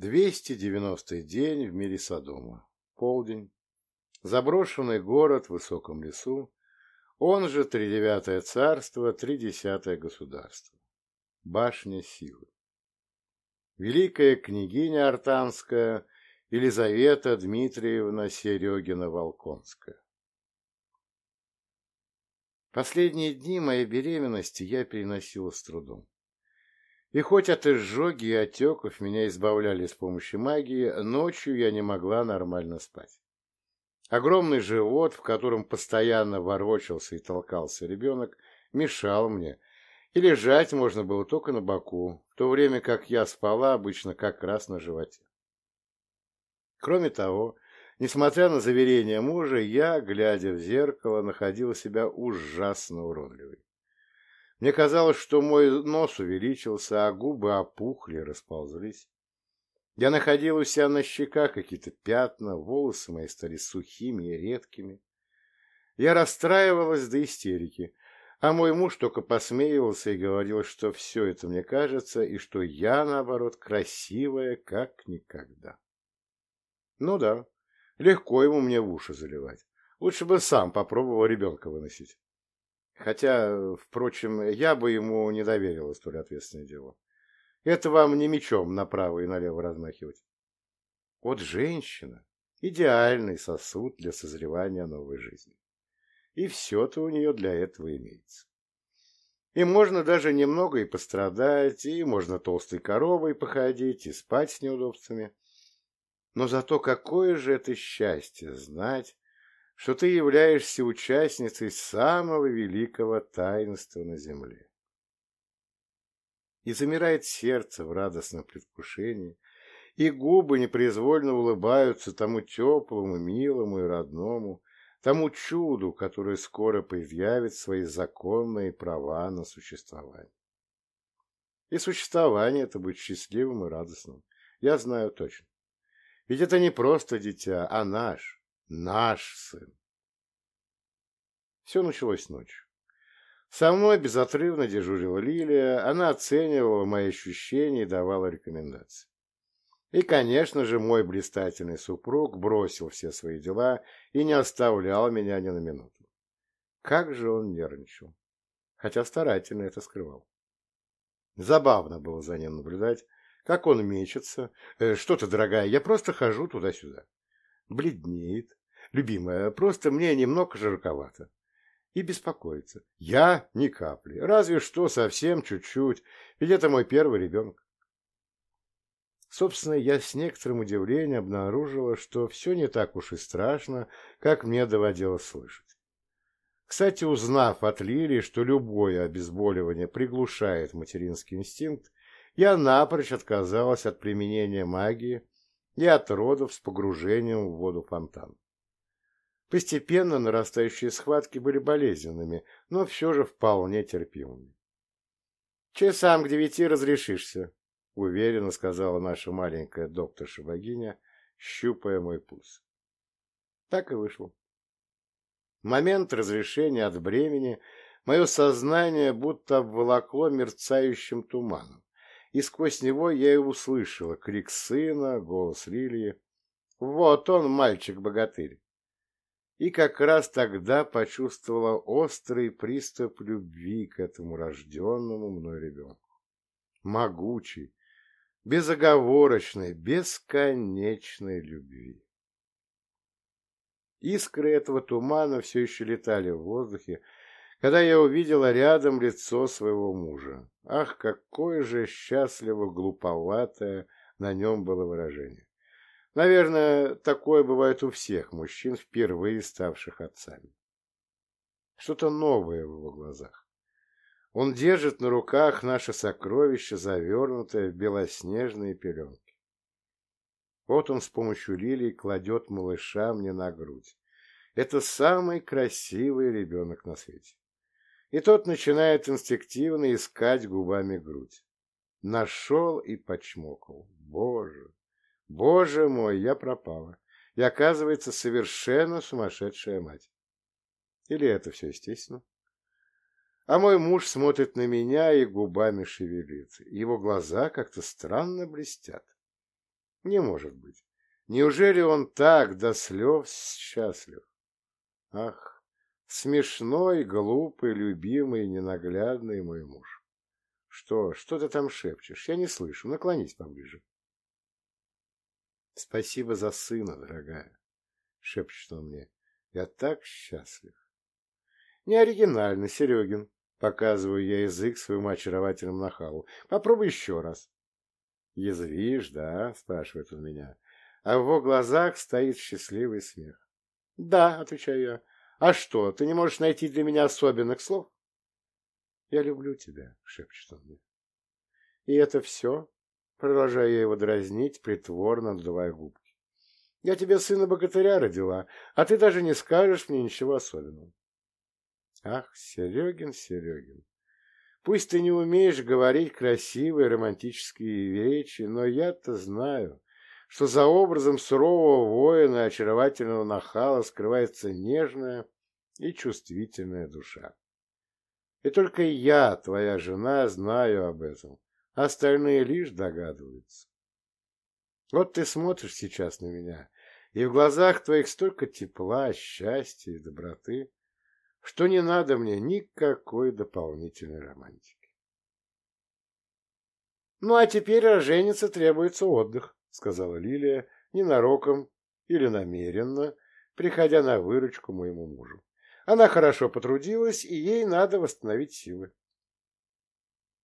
290-й день в мире Содома. Полдень. Заброшенный город в высоком лесу. Он же тридевятое царство, тридесятое государство. Башня силы. Великая княгиня Артанская Елизавета Дмитриевна Серегина-Волконская. Последние дни моей беременности я переносила с трудом. И хоть от изжоги и отеков меня избавляли с помощью магии, ночью я не могла нормально спать. Огромный живот, в котором постоянно ворочался и толкался ребенок, мешал мне, и лежать можно было только на боку, в то время как я спала обычно как раз на животе. Кроме того, несмотря на заверения мужа, я, глядя в зеркало, находила себя ужасно уродливой. Мне казалось, что мой нос увеличился, а губы опухли, расползлись. Я находил у себя на щеках какие-то пятна, волосы мои стали сухими и редкими. Я расстраивалась до истерики, а мой муж только посмеивался и говорил, что все это мне кажется, и что я, наоборот, красивая, как никогда. Ну да, легко ему мне в уши заливать. Лучше бы сам попробовал ребенка выносить. Хотя, впрочем, я бы ему не доверила столь ответственное дело. Это вам не мечом направо и налево размахивать. Вот женщина — идеальный сосуд для созревания новой жизни. И все-то у нее для этого имеется. И можно даже немного и пострадать, и можно толстой коровой походить, и спать с неудобствами. Но зато какое же это счастье знать, что ты являешься участницей самого великого таинства на земле. И замирает сердце в радостном предвкушении, и губы непроизвольно улыбаются тому теплому, милому и родному, тому чуду, которое скоро предъявит свои законные права на существование. И существование это будет счастливым и радостным, я знаю точно. Ведь это не просто дитя, а наш, Наш сын. Все началось ночью. Со мной безотрывно дежурила Лилия, она оценивала мои ощущения и давала рекомендации. И, конечно же, мой блистательный супруг бросил все свои дела и не оставлял меня ни на минуту. Как же он нервничал, хотя старательно это скрывал. Забавно было за ним наблюдать, как он мечется. «Э, «Что ты, дорогая, я просто хожу туда-сюда» бледнеет. Любимая, просто мне немного жарковато. И беспокоится. Я ни капли. Разве что совсем чуть-чуть. Ведь это мой первый ребенок. Собственно, я с некоторым удивлением обнаружила, что все не так уж и страшно, как мне доводилось слышать. Кстати, узнав от Лили, что любое обезболивание приглушает материнский инстинкт, я напрочь отказалась от применения магии и от родов с погружением в воду фонтан. Постепенно нарастающие схватки были болезненными, но все же вполне терпимыми. «Часам к девяти разрешишься», — уверенно сказала наша маленькая докторша-богиня, щупая мой пульс. Так и вышло. Момент разрешения от бремени мое сознание будто обволокло мерцающим туманом и сквозь него я и услышала крик сына, голос Лилии. «Вот он, мальчик-богатырь!» И как раз тогда почувствовала острый приступ любви к этому рожденному мной ребенку. Могучий, безоговорочной, бесконечной любви. Искры этого тумана все еще летали в воздухе, когда я увидела рядом лицо своего мужа. Ах, какое же счастливо глуповатое на нем было выражение. Наверное, такое бывает у всех мужчин, впервые ставших отцами. Что-то новое в его глазах. Он держит на руках наше сокровище, завернутое в белоснежные пеленки. Вот он с помощью лилии кладет малыша мне на грудь. Это самый красивый ребенок на свете и тот начинает инстинктивно искать губами грудь. Нашел и почмокал. Боже, боже мой, я пропала. И оказывается совершенно сумасшедшая мать. Или это все естественно? А мой муж смотрит на меня и губами шевелит. Его глаза как-то странно блестят. Не может быть. Неужели он так до слез счастлив? Ах, смешной, глупый, любимый, ненаглядный мой муж. Что, что ты там шепчешь? Я не слышу. Наклонись поближе. Спасибо за сына, дорогая, шепчет он мне. Я так счастлив. Не оригинально, Серегин. Показываю я язык своему очаровательному нахалу. Попробуй еще раз. Язвишь, да? Спрашивает он меня. А в его глазах стоит счастливый смех. Да, отвечаю я. А что, ты не можешь найти для меня особенных слов? Я люблю тебя, шепчет он мне. И это все? Продолжаю я его дразнить, притворно надувая губки. Я тебе сына богатыря родила, а ты даже не скажешь мне ничего особенного. Ах, Серегин, Серегин, пусть ты не умеешь говорить красивые романтические вещи, но я-то знаю, что за образом сурового воина и очаровательного нахала скрывается нежная и чувствительная душа. И только я, твоя жена, знаю об этом, остальные лишь догадываются. Вот ты смотришь сейчас на меня, и в глазах твоих столько тепла, счастья и доброты, что не надо мне никакой дополнительной романтики. Ну, а теперь роженице требуется отдых, сказала Лилия, ненароком или намеренно, приходя на выручку моему мужу. Она хорошо потрудилась, и ей надо восстановить силы.